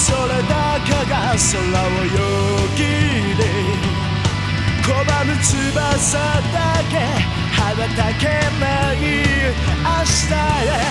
それだけが空をよぎり拒む翼だけ羽ばたけない明日へ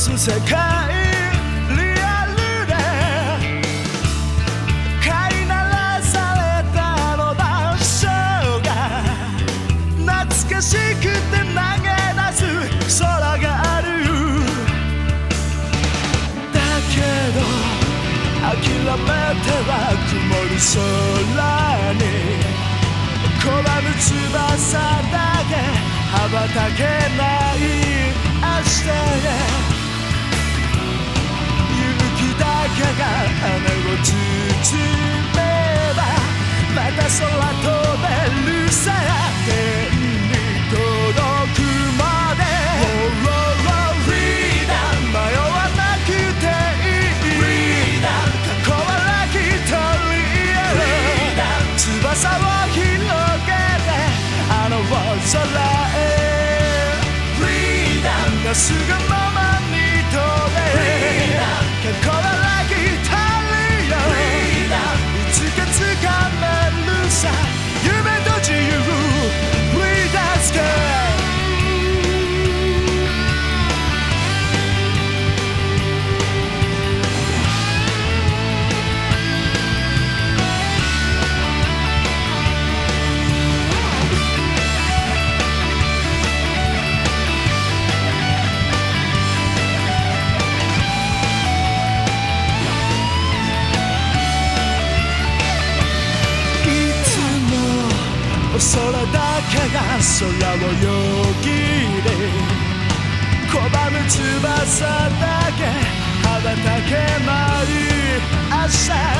す世界リアルで飼いならされたあの場所が懐かしくて投げ出す空があるだけど諦めては曇る空に拒む翼だけ羽ばたけない明日へが羽を包めばまた空飛べるさ天に届くまで。迷わなくていい。過去はラギトリア翼を広げてあの大空へ。すぐ空だけが空をよぎり拒む翼だけ羽ばたけまい明日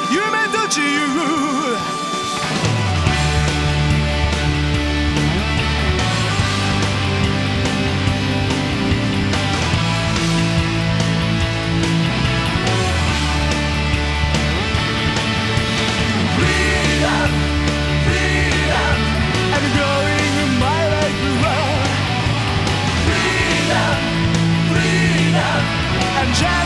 Jack.